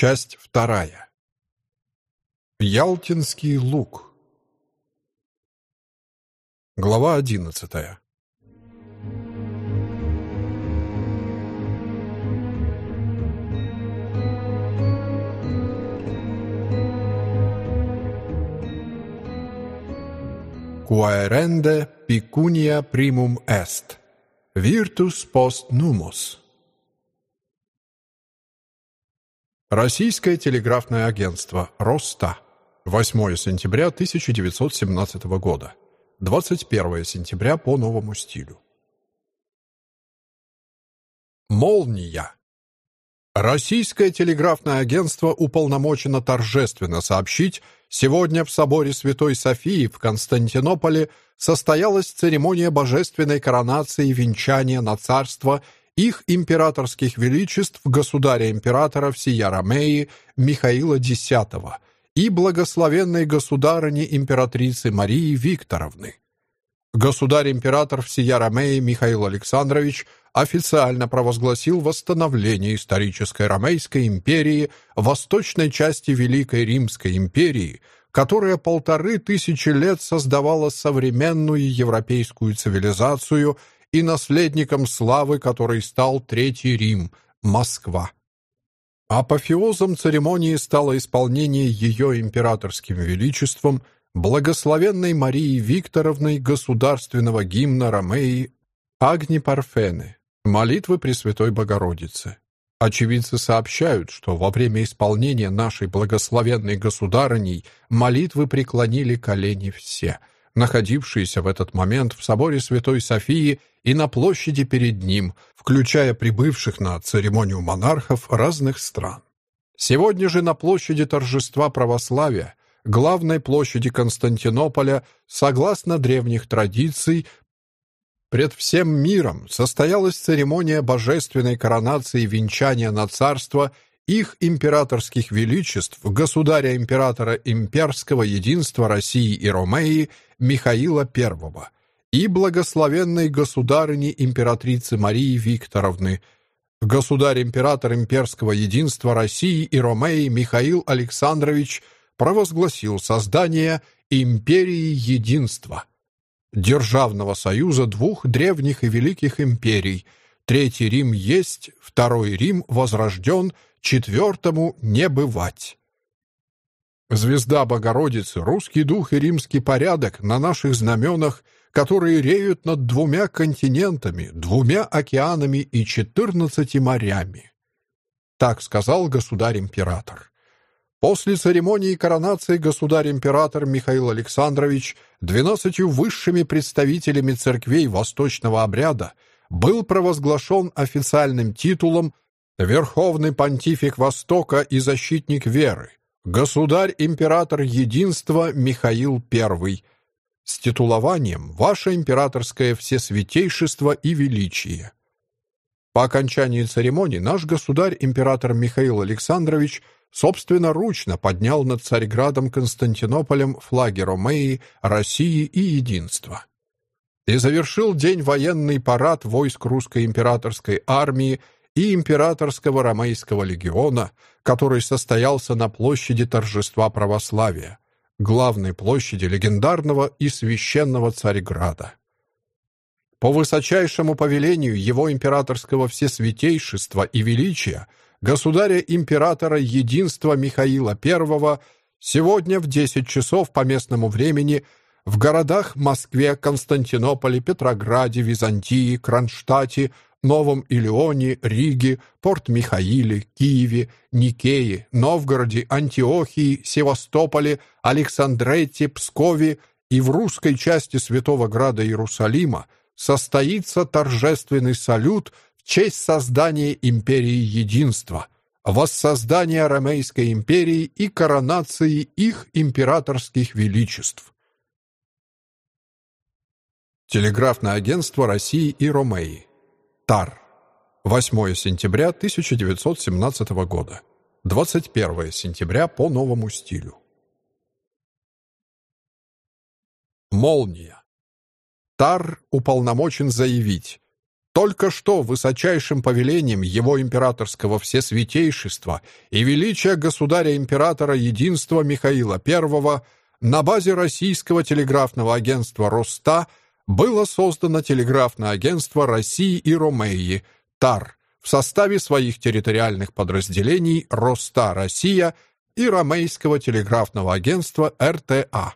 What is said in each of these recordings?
Часть вторая. Ялтинский луг. Глава одиннадцатая. Quaerende picunia primum est. Virtus post numus. Российское телеграфное агентство «Роста». 8 сентября 1917 года. 21 сентября по новому стилю. Молния. Российское телеграфное агентство уполномочено торжественно сообщить, сегодня в соборе Святой Софии в Константинополе состоялась церемония божественной коронации и венчания на царство их императорских величеств государя-императора всея Ромеи Михаила X и благословенной государыни императрицы Марии Викторовны. Государь-император всея Ромеи Михаил Александрович официально провозгласил восстановление исторической Ромейской империи, восточной части Великой Римской империи, которая полторы тысячи лет создавала современную европейскую цивилизацию – и наследником славы, который стал Третий Рим, Москва. Апофеозом церемонии стало исполнение ее императорским величеством благословенной Марии Викторовной государственного гимна Ромеи «Агни Парфены» молитвы Пресвятой Богородицы. Очевидцы сообщают, что во время исполнения нашей благословенной государыней молитвы преклонили колени все – находившиеся в этот момент в соборе Святой Софии и на площади перед ним, включая прибывших на церемонию монархов разных стран. Сегодня же на площади торжества православия, главной площади Константинополя, согласно древних традиций, пред всем миром состоялась церемония божественной коронации венчания на царство их императорских величеств, государя-императора имперского единства России и Ромеи Михаила I и благословенной государыни императрицы Марии Викторовны, государь-император имперского единства России и Ромеи Михаил Александрович провозгласил создание империи единства, державного союза двух древних и великих империй. Третий Рим есть, второй Рим возрожден – четвертому не бывать. Звезда Богородицы, русский дух и римский порядок на наших знаменах, которые реют над двумя континентами, двумя океанами и четырнадцати морями. Так сказал государь-император. После церемонии коронации государь-император Михаил Александрович двенадцатью высшими представителями церквей восточного обряда был провозглашен официальным титулом Верховный понтифик Востока и защитник веры, государь-император единства Михаил I, с титулованием «Ваше императорское всесвятейшество и величие». По окончании церемонии наш государь-император Михаил Александрович собственноручно поднял над Царьградом Константинополем флаги Ромеи, России и Единства. И завершил день военный парад войск русской императорской армии и императорского ромейского легиона, который состоялся на площади торжества православия, главной площади легендарного и священного Царьграда. По высочайшему повелению его императорского всесвятейшества и величия государя-императора единства Михаила I сегодня в 10 часов по местному времени в городах Москве, Константинополе, Петрограде, Византии, Кронштадте, Новом Илионе, Риге, Порт-Михаиле, Киеве, Никее, Новгороде, Антиохии, Севастополе, Александрете, Пскове и в русской части Святого Града Иерусалима состоится торжественный салют в честь создания империи единства, воссоздания Ромейской империи и коронации их императорских величеств. Телеграфное агентство России и Ромеи Тар. 8 сентября 1917 года. 21 сентября по новому стилю. Молния. Тар уполномочен заявить. только что высочайшим повелением его императорского всесвятейшества и величия государя-императора единства Михаила I на базе российского телеграфного агентства «Роста» было создано телеграфное агентство России и Ромеи ТАР в составе своих территориальных подразделений «Роста Россия» и Ромейского телеграфного агентства РТА.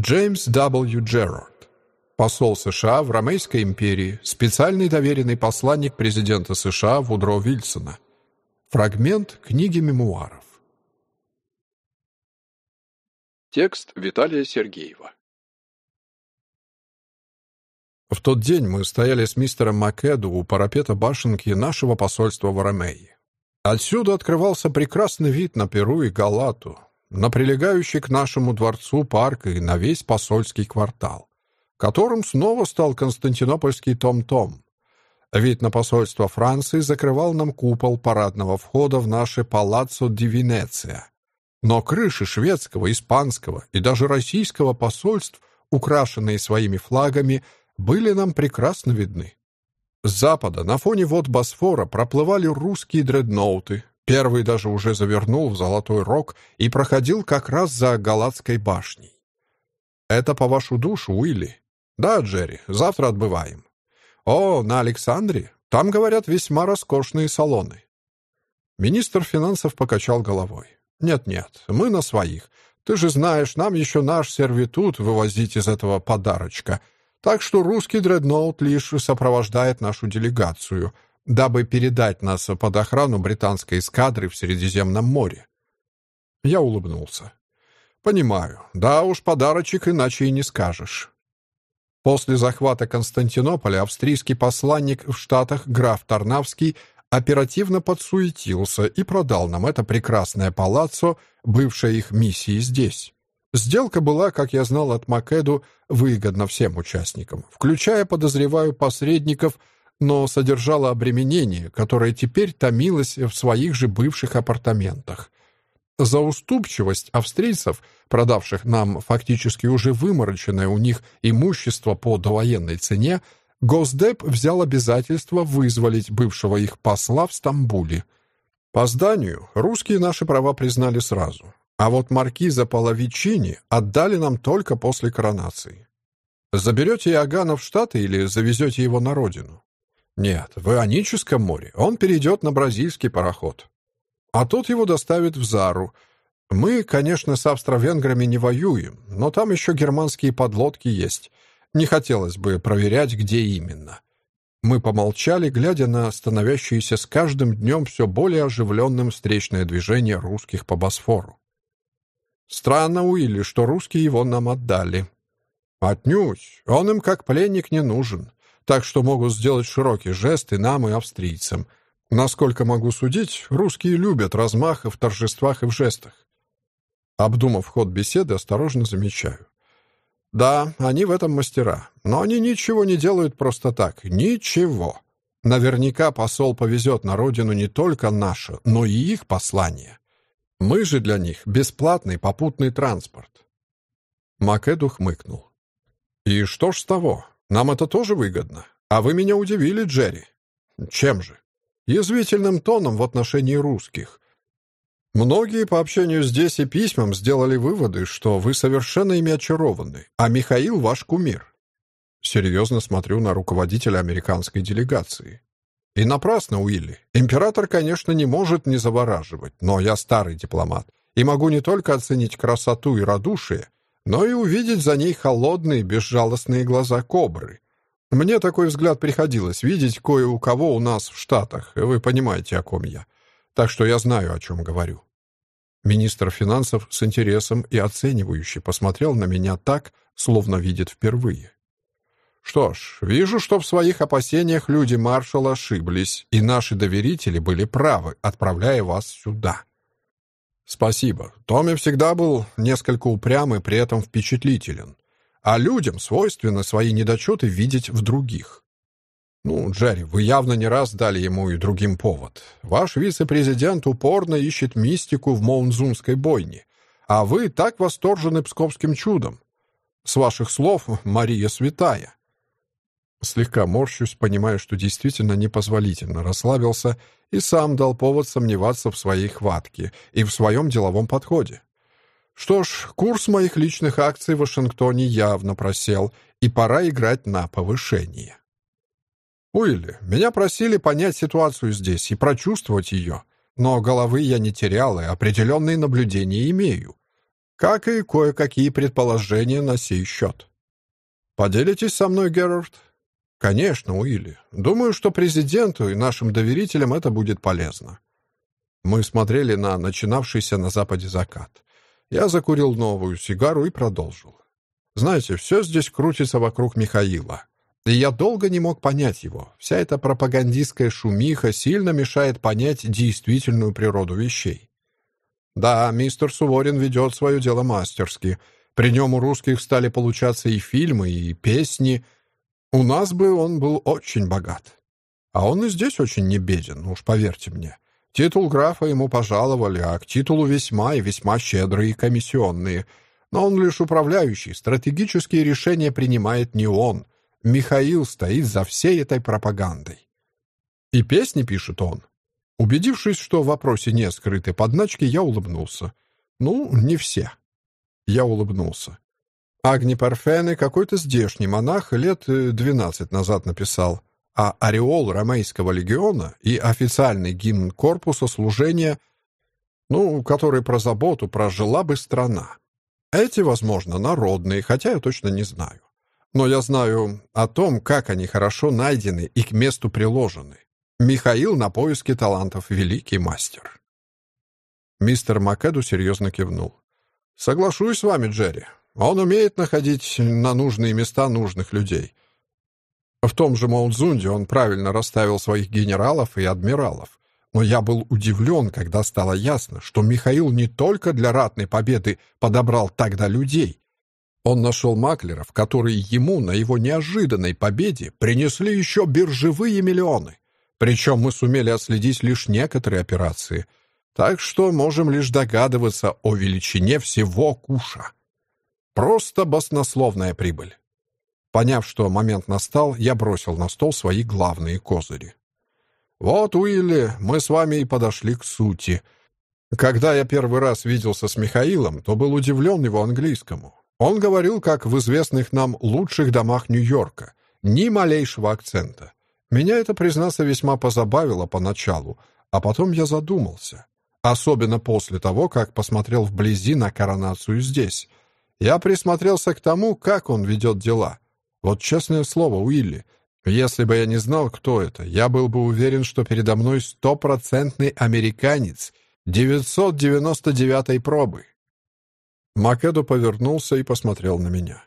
Джеймс W. Джерард, посол США в Ромейской империи, специальный доверенный посланник президента США Вудро Вильсона. Фрагмент книги мемуаров. Текст Виталия Сергеева. В тот день мы стояли с мистером Македу у парапета башенки нашего посольства в Ромее. Отсюда открывался прекрасный вид на Перу и Галату, на прилегающий к нашему дворцу парк и на весь посольский квартал, которым снова стал Константинопольский Том-Том. Вид на посольство Франции закрывал нам купол парадного входа в наше Палаццо ди Венеция. Но крыши шведского, испанского и даже российского посольств, украшенные своими флагами, были нам прекрасно видны. С запада на фоне вод Босфора проплывали русские дредноуты, Первый даже уже завернул в Золотой Рог и проходил как раз за Галатской башней. «Это по вашу душу, Уилли?» «Да, Джерри, завтра отбываем». «О, на Александре? Там, говорят, весьма роскошные салоны». Министр финансов покачал головой. «Нет-нет, мы на своих. Ты же знаешь, нам еще наш сервитут вывозить из этого подарочка. Так что русский дредноут лишь сопровождает нашу делегацию — дабы передать нас под охрану британской эскадры в Средиземном море. Я улыбнулся. «Понимаю. Да уж, подарочек иначе и не скажешь». После захвата Константинополя австрийский посланник в Штатах граф Тарнавский оперативно подсуетился и продал нам это прекрасное палаццо, бывшее их миссией здесь. Сделка была, как я знал от Македу, выгодна всем участникам, включая, подозреваю, посредников – но содержала обременение, которое теперь томилось в своих же бывших апартаментах. За уступчивость австрийцев, продавших нам фактически уже вымороченное у них имущество по довоенной цене, Госдеп взял обязательство вызволить бывшего их посла в Стамбуле. По зданию русские наши права признали сразу, а вот маркиза Половичини отдали нам только после коронации. Заберете Иоганна в Штаты или завезете его на родину? Нет, в Ионическом море он перейдет на бразильский пароход. А тут его доставят в Зару. Мы, конечно, с австро-венграми не воюем, но там еще германские подлодки есть. Не хотелось бы проверять, где именно. Мы помолчали, глядя на становящееся с каждым днем все более оживленным встречное движение русских по Босфору. Странно, Уилли, что русские его нам отдали. Отнюдь, он им как пленник не нужен так что могут сделать широкий жест и нам, и австрийцам. Насколько могу судить, русские любят размах и в торжествах, и в жестах. Обдумав ход беседы, осторожно замечаю. Да, они в этом мастера, но они ничего не делают просто так. Ничего. Наверняка посол повезет на родину не только наше, но и их послание. Мы же для них бесплатный попутный транспорт. Македу хмыкнул. И что ж с того? Нам это тоже выгодно. А вы меня удивили, Джерри. Чем же? Язвительным тоном в отношении русских. Многие по общению здесь и письмам сделали выводы, что вы совершенно ими очарованы, а Михаил ваш кумир. Серьезно смотрю на руководителя американской делегации. И напрасно, Уилли. Император, конечно, не может не завораживать, но я старый дипломат и могу не только оценить красоту и радушие, но и увидеть за ней холодные, безжалостные глаза кобры. Мне такой взгляд приходилось видеть кое у кого у нас в Штатах, вы понимаете, о ком я. Так что я знаю, о чем говорю. Министр финансов с интересом и оценивающе посмотрел на меня так, словно видит впервые. Что ж, вижу, что в своих опасениях люди маршала ошиблись, и наши доверители были правы, отправляя вас сюда. «Спасибо. Томми всегда был несколько упрям и при этом впечатлителен. А людям свойственно свои недочеты видеть в других. Ну, Джерри, вы явно не раз дали ему и другим повод. Ваш вице-президент упорно ищет мистику в Моунзунской бойне, а вы так восторжены псковским чудом. С ваших слов, Мария святая. Слегка морщусь, понимая, что действительно непозволительно расслабился и сам дал повод сомневаться в своей хватке и в своем деловом подходе. Что ж, курс моих личных акций в Вашингтоне явно просел, и пора играть на повышение. Уилли, меня просили понять ситуацию здесь и прочувствовать ее, но головы я не терял и определенные наблюдения имею, как и кое-какие предположения на сей счет. Поделитесь со мной, Герард? Конечно, Уилли. Думаю, что президенту и нашим доверителям это будет полезно. Мы смотрели на начинавшийся на западе закат. Я закурил новую сигару и продолжил. Знаете, все здесь крутится вокруг Михаила. И я долго не мог понять его. Вся эта пропагандистская шумиха сильно мешает понять действительную природу вещей. Да, мистер Суворин ведет свое дело мастерски. При нем у русских стали получаться и фильмы, и песни — у нас бы он был очень богат. А он и здесь очень не беден, уж поверьте мне. Титул графа ему пожаловали, а к титулу весьма и весьма щедрые комиссионные. Но он лишь управляющий, стратегические решения принимает не он. Михаил стоит за всей этой пропагандой. И песни пишет он. Убедившись, что в вопросе не скрыты подначки, я улыбнулся. Ну, не все. Я улыбнулся. Агни Парфены какой-то здешний монах лет э, двенадцать назад написал, а ореол Ромейского легиона и официальный гимн корпуса служения, ну, который про заботу прожила бы страна. Эти, возможно, народные, хотя я точно не знаю. Но я знаю о том, как они хорошо найдены и к месту приложены. Михаил на поиске талантов великий мастер. Мистер Македу серьезно кивнул. «Соглашусь с вами, Джерри. Он умеет находить на нужные места нужных людей. В том же Маунзунде он правильно расставил своих генералов и адмиралов. Но я был удивлен, когда стало ясно, что Михаил не только для ратной победы подобрал тогда людей. Он нашел маклеров, которые ему на его неожиданной победе принесли еще биржевые миллионы. Причем мы сумели отследить лишь некоторые операции. Так что можем лишь догадываться о величине всего куша. Просто баснословная прибыль. Поняв, что момент настал, я бросил на стол свои главные козыри. «Вот, Уилли, мы с вами и подошли к сути. Когда я первый раз виделся с Михаилом, то был удивлен его английскому. Он говорил, как в известных нам лучших домах Нью-Йорка, ни малейшего акцента. Меня это, признаться, весьма позабавило поначалу, а потом я задумался. Особенно после того, как посмотрел вблизи на коронацию здесь. Я присмотрелся к тому, как он ведет дела. Вот честное слово, Уилли, если бы я не знал, кто это, я был бы уверен, что передо мной стопроцентный американец 999-й пробы. Македо повернулся и посмотрел на меня.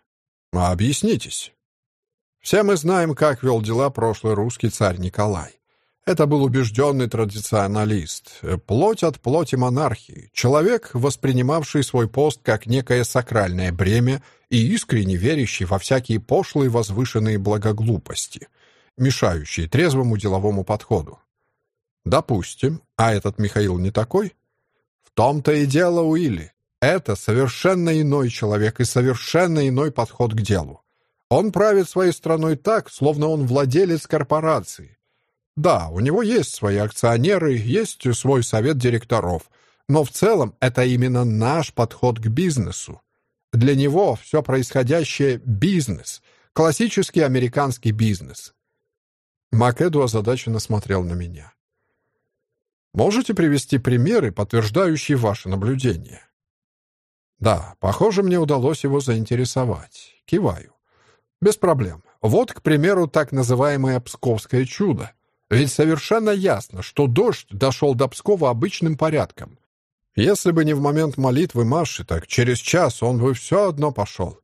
«А объяснитесь». Все мы знаем, как вел дела прошлый русский царь Николай. Это был убежденный традиционалист, э, плоть от плоти монархии, человек, воспринимавший свой пост как некое сакральное бремя и искренне верящий во всякие пошлые возвышенные благоглупости, мешающие трезвому деловому подходу. Допустим, а этот Михаил не такой? В том-то и дело, Уилли. Это совершенно иной человек и совершенно иной подход к делу. Он правит своей страной так, словно он владелец корпорации, да, у него есть свои акционеры, есть свой совет директоров, но в целом это именно наш подход к бизнесу. Для него все происходящее — бизнес, классический американский бизнес. Макэду озадаченно смотрел на меня. Можете привести примеры, подтверждающие ваши наблюдения? Да, похоже, мне удалось его заинтересовать. Киваю. Без проблем. Вот, к примеру, так называемое «псковское чудо». Ведь совершенно ясно, что дождь дошел до Пскова обычным порядком. Если бы не в момент молитвы Маши, так через час он бы все одно пошел.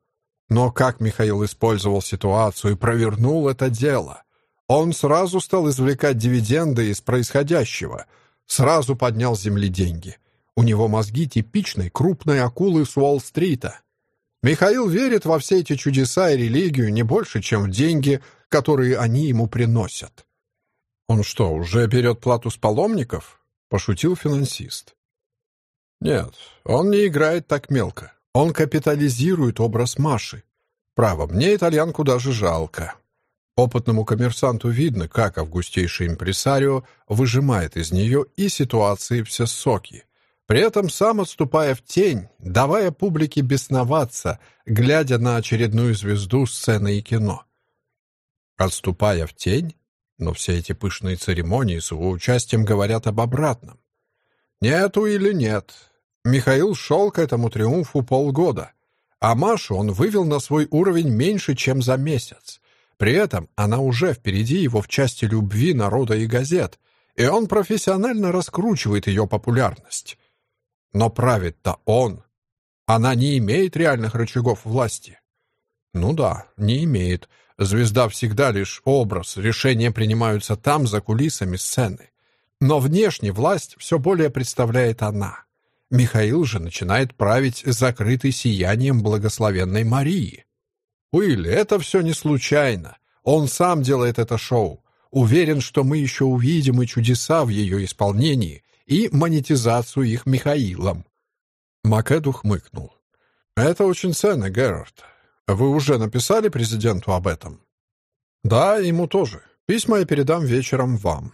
Но как Михаил использовал ситуацию и провернул это дело? Он сразу стал извлекать дивиденды из происходящего, сразу поднял земли деньги. У него мозги типичной крупной акулы с Уолл-стрита. Михаил верит во все эти чудеса и религию не больше, чем в деньги, которые они ему приносят. «Он что, уже берет плату с паломников?» — пошутил финансист. «Нет, он не играет так мелко. Он капитализирует образ Маши. Право, мне итальянку даже жалко. Опытному коммерсанту видно, как августейший импресарио выжимает из нее и ситуации все соки, при этом сам отступая в тень, давая публике бесноваться, глядя на очередную звезду сцены и кино. Отступая в тень? Но все эти пышные церемонии с его участием говорят об обратном. Нету или нет. Михаил шел к этому триумфу полгода, а Машу он вывел на свой уровень меньше, чем за месяц. При этом она уже впереди его в части любви народа и газет, и он профессионально раскручивает ее популярность. Но правит-то он. Она не имеет реальных рычагов власти. Ну да, не имеет. Звезда всегда лишь образ, решения принимаются там, за кулисами сцены. Но внешне власть все более представляет она. Михаил же начинает править закрытый сиянием благословенной Марии. Уилли, это все не случайно. Он сам делает это шоу. Уверен, что мы еще увидим и чудеса в ее исполнении, и монетизацию их Михаилом. Макэду хмыкнул. «Это очень ценно, Герард. Вы уже написали президенту об этом?» «Да, ему тоже. Письма я передам вечером вам.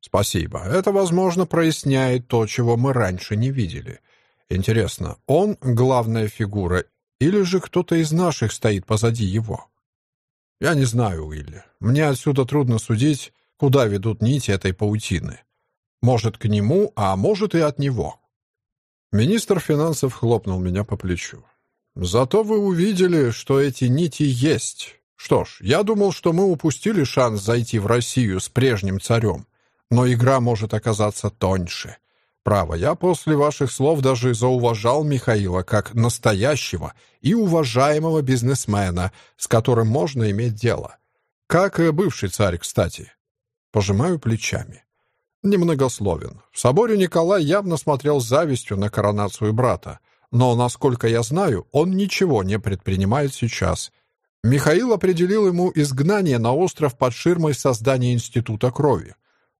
Спасибо. Это, возможно, проясняет то, чего мы раньше не видели. Интересно, он главная фигура или же кто-то из наших стоит позади его? Я не знаю, Уилли. Мне отсюда трудно судить, куда ведут нити этой паутины. Может, к нему, а может и от него. Министр финансов хлопнул меня по плечу. Зато вы увидели, что эти нити есть. Что ж, я думал, что мы упустили шанс зайти в Россию с прежним царем, но игра может оказаться тоньше. Право, я после ваших слов даже зауважал Михаила как настоящего и уважаемого бизнесмена, с которым можно иметь дело. Как и бывший царь, кстати. Пожимаю плечами. Немногословен. В соборе Николай явно смотрел с завистью на коронацию брата, но, насколько я знаю, он ничего не предпринимает сейчас. Михаил определил ему изгнание на остров под ширмой создания Института крови.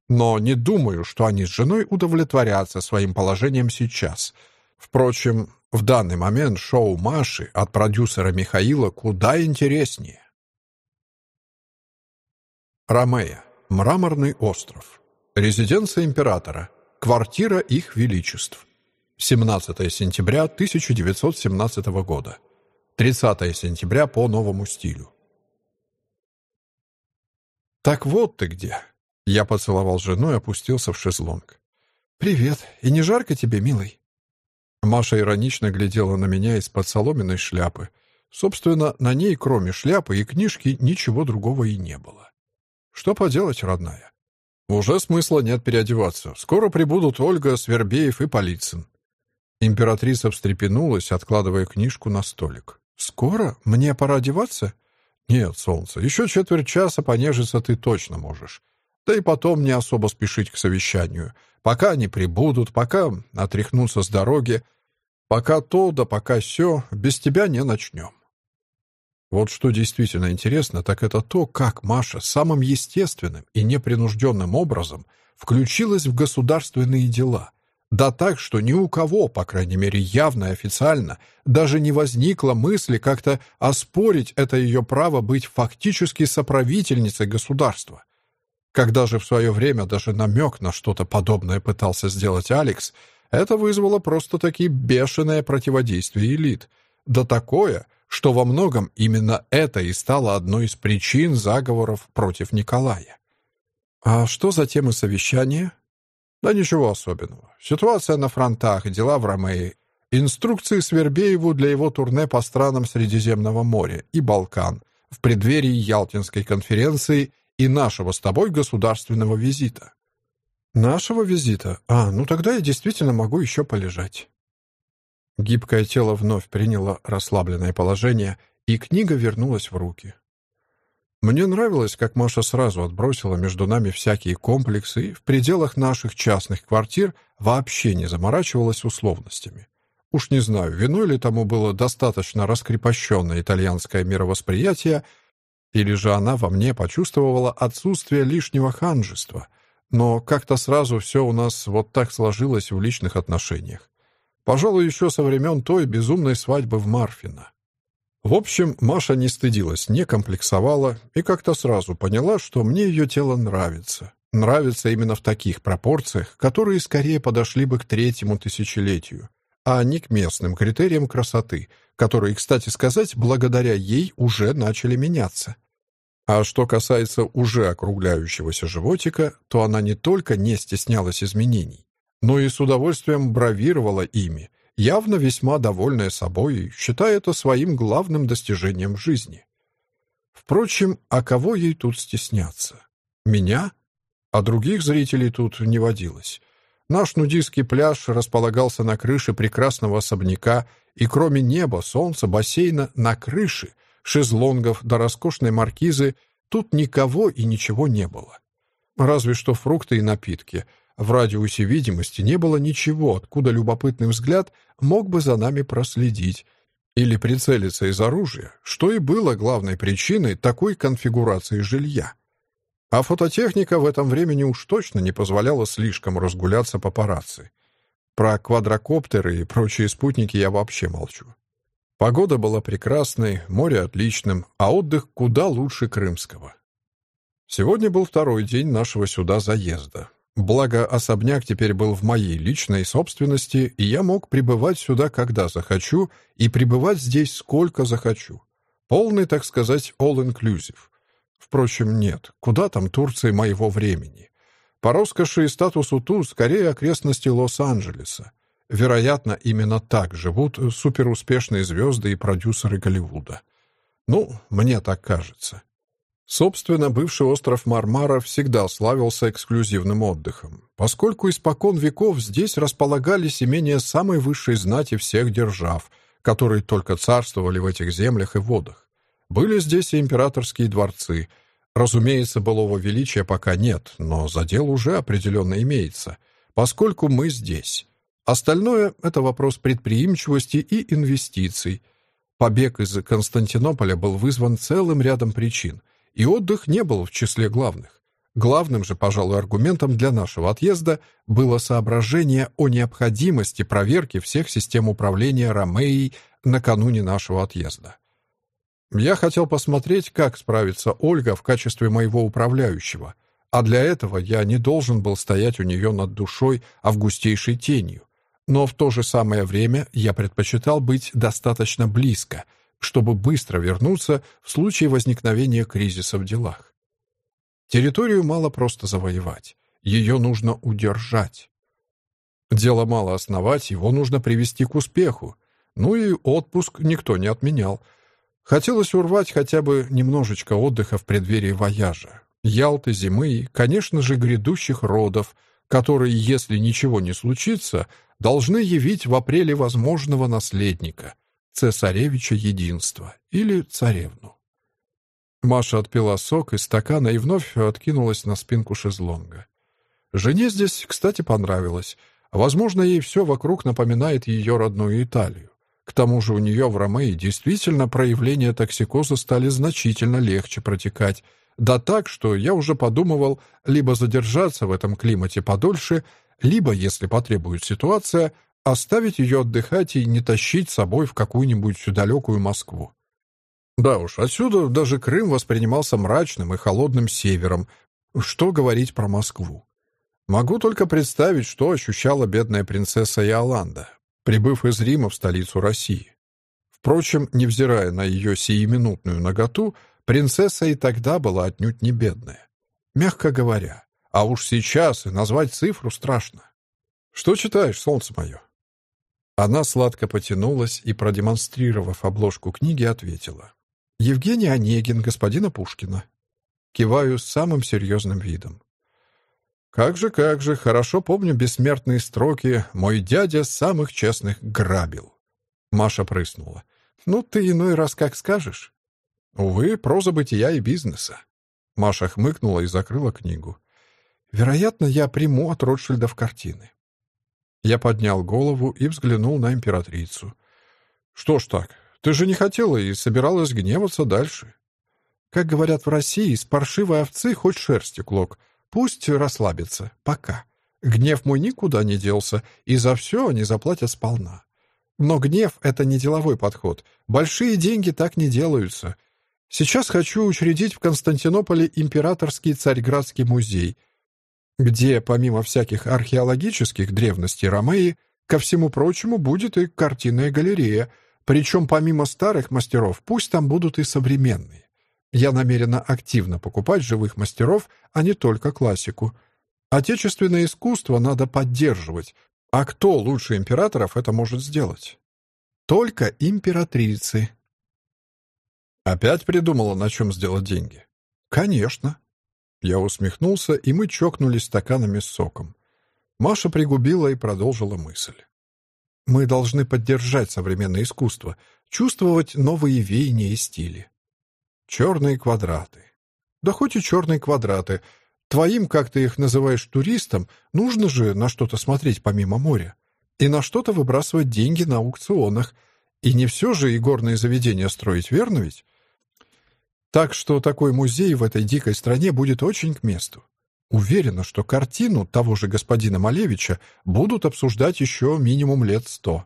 Но не думаю, что они с женой удовлетворятся своим положением сейчас. Впрочем, в данный момент шоу Маши от продюсера Михаила куда интереснее. Ромея. Мраморный остров. Резиденция императора. Квартира их величеств. 17 сентября 1917 года. 30 сентября по новому стилю. «Так вот ты где!» Я поцеловал жену и опустился в шезлонг. «Привет. И не жарко тебе, милый?» Маша иронично глядела на меня из-под соломенной шляпы. Собственно, на ней, кроме шляпы и книжки, ничего другого и не было. «Что поделать, родная?» «Уже смысла нет переодеваться. Скоро прибудут Ольга, Свербеев и Полицын». Императрица встрепенулась, откладывая книжку на столик. «Скоро? Мне пора одеваться?» «Нет, солнце, еще четверть часа понежиться ты точно можешь. Да и потом не особо спешить к совещанию. Пока они прибудут, пока отряхнутся с дороги, пока то да пока сё, без тебя не начнем. Вот что действительно интересно, так это то, как Маша самым естественным и непринужденным образом включилась в государственные дела. Да так, что ни у кого, по крайней мере явно и официально, даже не возникло мысли как-то оспорить это ее право быть фактически соправительницей государства. Когда же в свое время даже намек на что-то подобное пытался сделать Алекс, это вызвало просто-таки бешеное противодействие элит. Да такое, что во многом именно это и стало одной из причин заговоров против Николая. А что за темы совещания? Да ничего особенного. Ситуация на фронтах, дела в Ромеи, инструкции Свербееву для его турне по странам Средиземного моря и Балкан в преддверии Ялтинской конференции и нашего с тобой государственного визита». «Нашего визита? А, ну тогда я действительно могу еще полежать». Гибкое тело вновь приняло расслабленное положение, и книга вернулась в руки. Мне нравилось, как Маша сразу отбросила между нами всякие комплексы и в пределах наших частных квартир вообще не заморачивалась условностями. Уж не знаю, виной ли тому было достаточно раскрепощенное итальянское мировосприятие, или же она во мне почувствовала отсутствие лишнего ханжества, но как-то сразу все у нас вот так сложилось в личных отношениях. Пожалуй, еще со времен той безумной свадьбы в Марфино. В общем, Маша не стыдилась, не комплексовала и как-то сразу поняла, что мне ее тело нравится. Нравится именно в таких пропорциях, которые скорее подошли бы к третьему тысячелетию, а не к местным критериям красоты, которые, кстати сказать, благодаря ей уже начали меняться. А что касается уже округляющегося животика, то она не только не стеснялась изменений, но и с удовольствием бравировала ими, явно весьма довольная собой, считая это своим главным достижением в жизни. Впрочем, а кого ей тут стесняться? Меня? А других зрителей тут не водилось. Наш нудистский пляж располагался на крыше прекрасного особняка, и кроме неба, солнца, бассейна, на крыше, шезлонгов до роскошной маркизы, тут никого и ничего не было. Разве что фрукты и напитки — в радиусе видимости не было ничего, откуда любопытный взгляд мог бы за нами проследить или прицелиться из оружия, что и было главной причиной такой конфигурации жилья. А фототехника в этом времени уж точно не позволяла слишком разгуляться папарацци. Про квадрокоптеры и прочие спутники я вообще молчу. Погода была прекрасной, море отличным, а отдых куда лучше крымского. Сегодня был второй день нашего сюда заезда. Благо, особняк теперь был в моей личной собственности, и я мог прибывать сюда, когда захочу, и пребывать здесь сколько захочу. Полный, так сказать, all-inclusive. Впрочем, нет, куда там Турции моего времени? По роскоши и статусу Тур скорее окрестности Лос-Анджелеса. Вероятно, именно так живут суперуспешные звезды и продюсеры Голливуда. Ну, мне так кажется. Собственно, бывший остров Мармара всегда славился эксклюзивным отдыхом, поскольку испокон веков здесь располагались имения самой высшей знати всех держав, которые только царствовали в этих землях и водах. Были здесь и императорские дворцы. Разумеется, былого величия пока нет, но задел уже определенно имеется, поскольку мы здесь. Остальное — это вопрос предприимчивости и инвестиций. Побег из Константинополя был вызван целым рядом причин — и отдых не был в числе главных. Главным же, пожалуй, аргументом для нашего отъезда было соображение о необходимости проверки всех систем управления Ромеей накануне нашего отъезда. Я хотел посмотреть, как справится Ольга в качестве моего управляющего, а для этого я не должен был стоять у нее над душой августейшей тенью. Но в то же самое время я предпочитал быть достаточно близко — чтобы быстро вернуться в случае возникновения кризиса в делах. Территорию мало просто завоевать, ее нужно удержать. Дело мало основать, его нужно привести к успеху. Ну и отпуск никто не отменял. Хотелось урвать хотя бы немножечко отдыха в преддверии вояжа. Ялты, зимы и, конечно же, грядущих родов, которые, если ничего не случится, должны явить в апреле возможного наследника — цесаревича единства или царевну. Маша отпила сок из стакана и вновь откинулась на спинку шезлонга. Жене здесь, кстати, понравилось. Возможно, ей все вокруг напоминает ее родную Италию. К тому же у нее в Ромеи действительно проявления токсикоза стали значительно легче протекать. Да так, что я уже подумывал либо задержаться в этом климате подольше, либо, если потребует ситуация, оставить ее отдыхать и не тащить с собой в какую-нибудь далекую Москву. Да уж, отсюда даже Крым воспринимался мрачным и холодным севером. Что говорить про Москву? Могу только представить, что ощущала бедная принцесса Иоланда, прибыв из Рима в столицу России. Впрочем, невзирая на ее сиюминутную наготу, принцесса и тогда была отнюдь не бедная. Мягко говоря. А уж сейчас и назвать цифру страшно. Что читаешь, солнце мое? Она сладко потянулась и, продемонстрировав обложку книги, ответила. «Евгений Онегин, господина Пушкина». Киваю с самым серьезным видом. «Как же, как же, хорошо помню бессмертные строки «Мой дядя самых честных грабил». Маша прыснула. «Ну, ты иной раз как скажешь». «Увы, проза бытия и бизнеса». Маша хмыкнула и закрыла книгу. «Вероятно, я приму от Ротшильда в картины. Я поднял голову и взглянул на императрицу. «Что ж так? Ты же не хотела и собиралась гневаться дальше». «Как говорят в России, с паршивой овцы хоть шерсти клок. Пусть расслабится. Пока. Гнев мой никуда не делся, и за все они заплатят сполна. Но гнев — это не деловой подход. Большие деньги так не делаются. Сейчас хочу учредить в Константинополе императорский царьградский музей, где, помимо всяких археологических древностей Ромеи, ко всему прочему будет и картинная галерея, причем помимо старых мастеров, пусть там будут и современные. Я намерена активно покупать живых мастеров, а не только классику. Отечественное искусство надо поддерживать, а кто лучше императоров это может сделать? Только императрицы. Опять придумала, на чем сделать деньги? Конечно. Я усмехнулся, и мы чокнулись стаканами с соком. Маша пригубила и продолжила мысль. Мы должны поддержать современное искусство, чувствовать новые веяния и стили. Черные квадраты. Да хоть и черные квадраты — Твоим, как ты их называешь, туристам, нужно же на что-то смотреть помимо моря. И на что-то выбрасывать деньги на аукционах. И не все же и горные заведения строить, верно ведь? Так что такой музей в этой дикой стране будет очень к месту. Уверена, что картину того же господина Малевича будут обсуждать еще минимум лет сто.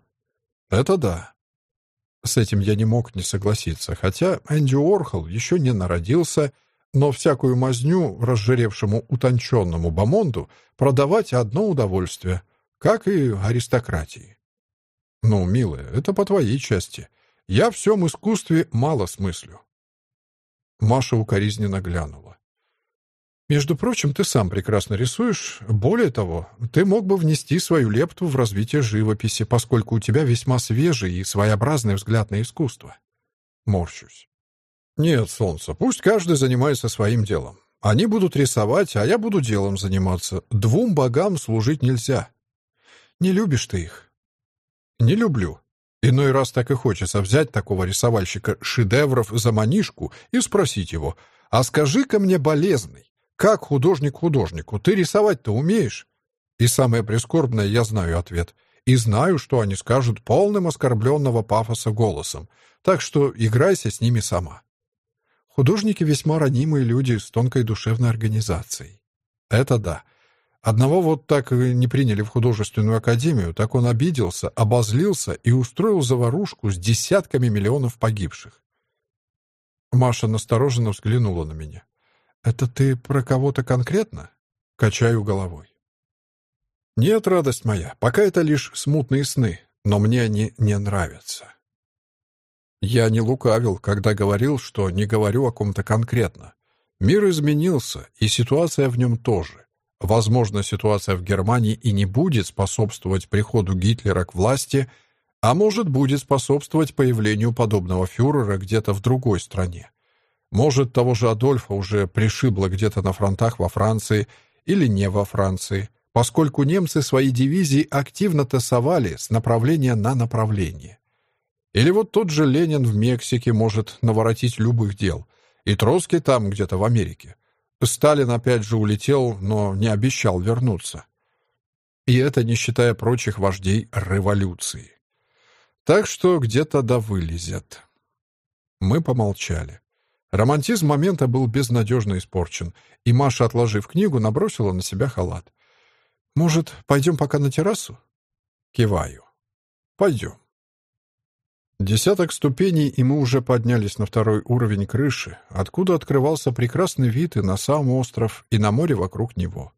Это да. С этим я не мог не согласиться, хотя Энди Уорхол еще не народился, но всякую мазню разжиревшему утонченному бомонду продавать одно удовольствие, как и аристократии. Ну, милая, это по твоей части. Я в всем искусстве мало смыслю. Маша укоризненно глянула. Между прочим, ты сам прекрасно рисуешь. Более того, ты мог бы внести свою лепту в развитие живописи, поскольку у тебя весьма свежий и своеобразный взгляд на искусство. Морщусь. «Нет, солнце, пусть каждый занимается своим делом. Они будут рисовать, а я буду делом заниматься. Двум богам служить нельзя. Не любишь ты их?» «Не люблю. Иной раз так и хочется взять такого рисовальщика шедевров за манишку и спросить его, «А скажи-ка мне, болезный, как художник художнику, ты рисовать-то умеешь?» И самое прискорбное, я знаю ответ. И знаю, что они скажут полным оскорбленного пафоса голосом. Так что играйся с ними сама. Художники весьма ранимые люди с тонкой душевной организацией. Это да. Одного вот так не приняли в художественную академию, так он обиделся, обозлился и устроил заварушку с десятками миллионов погибших. Маша настороженно взглянула на меня. «Это ты про кого-то конкретно?» Качаю головой. «Нет, радость моя, пока это лишь смутные сны, но мне они не нравятся». Я не лукавил, когда говорил, что не говорю о ком-то конкретно. Мир изменился, и ситуация в нем тоже. Возможно, ситуация в Германии и не будет способствовать приходу Гитлера к власти, а может, будет способствовать появлению подобного фюрера где-то в другой стране. Может, того же Адольфа уже пришибло где-то на фронтах во Франции или не во Франции, поскольку немцы свои дивизии активно тасовали с направления на направление. Или вот тот же Ленин в Мексике может наворотить любых дел. И Троцкий там где-то в Америке. Сталин опять же улетел, но не обещал вернуться. И это не считая прочих вождей революции. Так что где-то да вылезет. Мы помолчали. Романтизм момента был безнадежно испорчен, и Маша, отложив книгу, набросила на себя халат. «Может, пойдем пока на террасу?» Киваю. «Пойдем». Десяток ступеней, и мы уже поднялись на второй уровень крыши, откуда открывался прекрасный вид и на сам остров, и на море вокруг него.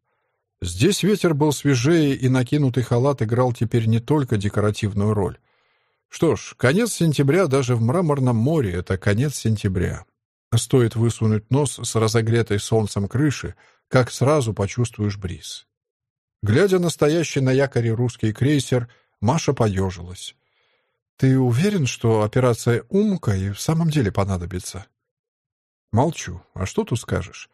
Здесь ветер был свежее, и накинутый халат играл теперь не только декоративную роль. Что ж, конец сентября даже в мраморном море — это конец сентября. Стоит высунуть нос с разогретой солнцем крыши, как сразу почувствуешь бриз. Глядя на стоящий на якоре русский крейсер, Маша поежилась. «Ты уверен, что операция «Умка» и в самом деле понадобится?» Молчу. А что тут скажешь?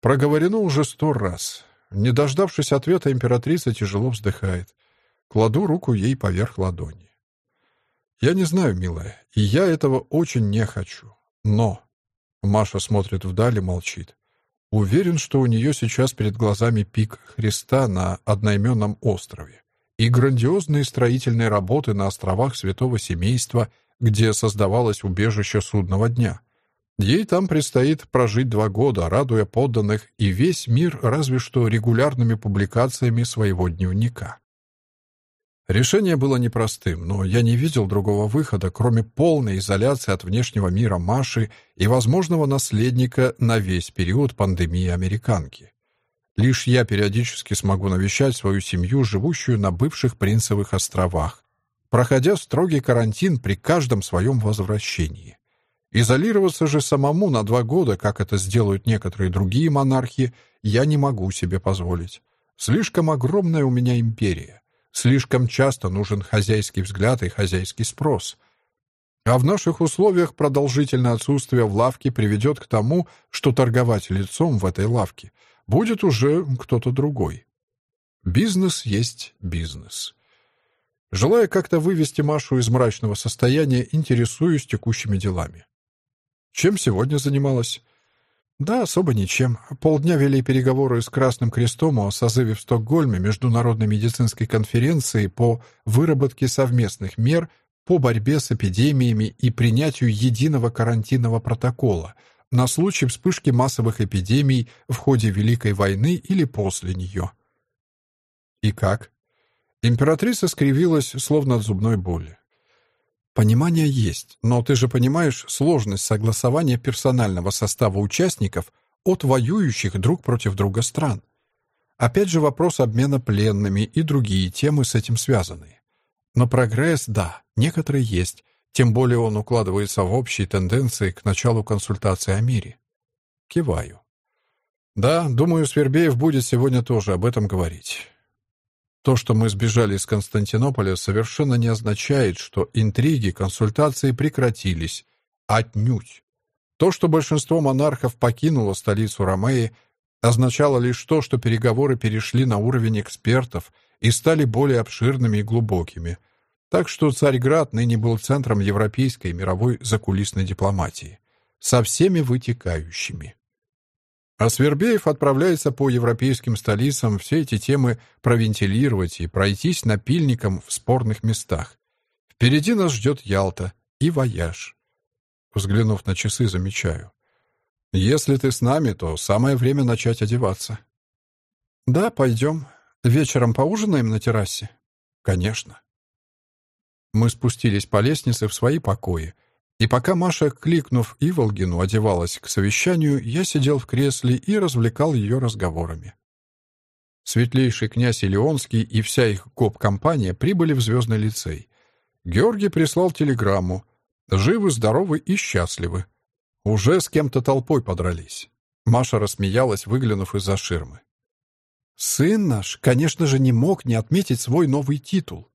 Проговорено уже сто раз. Не дождавшись ответа, императрица тяжело вздыхает. Кладу руку ей поверх ладони. «Я не знаю, милая, и я этого очень не хочу. Но...» Маша смотрит вдаль и молчит. Уверен, что у нее сейчас перед глазами пик Христа на одноименном острове и грандиозные строительные работы на островах Святого Семейства, где создавалось убежище судного дня. Ей там предстоит прожить два года, радуя подданных и весь мир разве что регулярными публикациями своего дневника. Решение было непростым, но я не видел другого выхода, кроме полной изоляции от внешнего мира Маши и возможного наследника на весь период пандемии американки. Лишь я периодически смогу навещать свою семью, живущую на бывших Принцевых островах, проходя строгий карантин при каждом своем возвращении. Изолироваться же самому на два года, как это сделают некоторые другие монархи, я не могу себе позволить. Слишком огромная у меня империя. Слишком часто нужен хозяйский взгляд и хозяйский спрос. А в наших условиях продолжительное отсутствие в лавке приведет к тому, что торговать лицом в этой лавке будет уже кто-то другой. Бизнес есть бизнес. Желая как-то вывести Машу из мрачного состояния, интересуюсь текущими делами. Чем сегодня занималась? Да, особо ничем. Полдня вели переговоры с Красным Крестом о созыве в Стокгольме Международной медицинской конференции по выработке совместных мер по борьбе с эпидемиями и принятию единого карантинного протокола на случай вспышки массовых эпидемий в ходе Великой войны или после нее. И как? Императрица скривилась, словно от зубной боли. Понимание есть, но ты же понимаешь сложность согласования персонального состава участников от воюющих друг против друга стран. Опять же вопрос обмена пленными и другие темы с этим связаны. Но прогресс, да, некоторые есть, тем более он укладывается в общие тенденции к началу консультации о мире. Киваю. Да, думаю, Свербеев будет сегодня тоже об этом говорить. То, что мы сбежали из Константинополя, совершенно не означает, что интриги, консультации прекратились. Отнюдь. То, что большинство монархов покинуло столицу Ромеи, означало лишь то, что переговоры перешли на уровень экспертов и стали более обширными и глубокими. Так что Царьград ныне был центром европейской и мировой закулисной дипломатии, со всеми вытекающими. А Свербеев отправляется по европейским столицам все эти темы провентилировать и пройтись напильником в спорных местах. Впереди нас ждет Ялта и вояж. Взглянув на часы, замечаю. Если ты с нами, то самое время начать одеваться. Да, пойдем. Вечером поужинаем на террасе? Конечно. Мы спустились по лестнице в свои покои. И пока Маша, кликнув Иволгину, одевалась к совещанию, я сидел в кресле и развлекал ее разговорами. Светлейший князь Илеонский и вся их гоп-компания прибыли в Звездный лицей. Георгий прислал телеграмму. Живы, здоровы и счастливы. Уже с кем-то толпой подрались. Маша рассмеялась, выглянув из-за ширмы. «Сын наш, конечно же, не мог не отметить свой новый титул».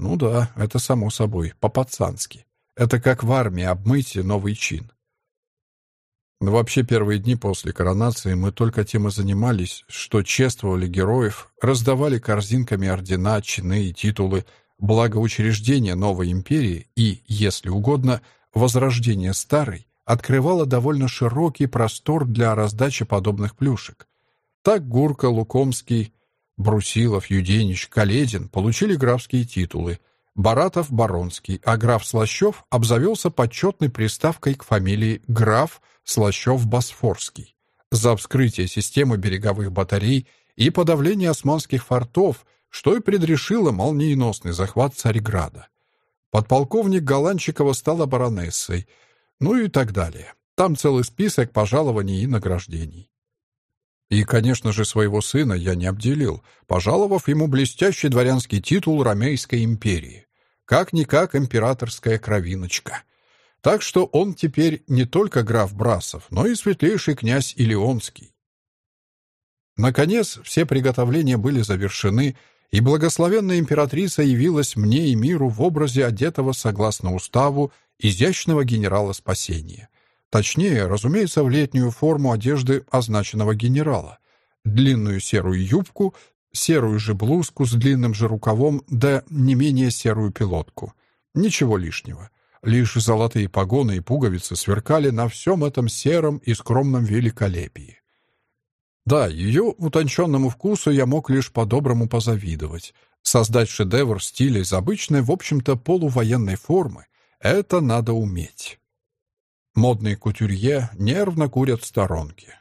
«Ну да, это само собой, по-пацански. Это как в армии обмыть новый чин. Но вообще первые дни после коронации мы только тем и занимались, что чествовали героев, раздавали корзинками ордена, чины и титулы, благо учреждение новой империи и, если угодно, возрождение старой открывало довольно широкий простор для раздачи подобных плюшек. Так Гурка, Лукомский, Брусилов, Юденич, Каледин получили графские титулы, Баратов Баронский, а граф Слащев обзавелся почетной приставкой к фамилии граф Слащев-Босфорский за вскрытие системы береговых батарей и подавление османских фортов, что и предрешило молниеносный захват Царьграда. Подполковник Голанчикова стала баронессой, ну и так далее. Там целый список пожалований и награждений. И, конечно же, своего сына я не обделил, пожаловав ему блестящий дворянский титул Ромейской империи. Как-никак императорская кровиночка. Так что он теперь не только граф Брасов, но и светлейший князь Илионский. Наконец, все приготовления были завершены, и благословенная императрица явилась мне и миру в образе одетого, согласно уставу, изящного генерала спасения — Точнее, разумеется, в летнюю форму одежды означенного генерала. Длинную серую юбку, серую же блузку с длинным же рукавом, да не менее серую пилотку. Ничего лишнего. Лишь золотые погоны и пуговицы сверкали на всем этом сером и скромном великолепии. Да, ее утонченному вкусу я мог лишь по-доброму позавидовать. Создать шедевр стиля из обычной, в общем-то, полувоенной формы — это надо уметь. Модные кутюрье нервно курят в сторонке.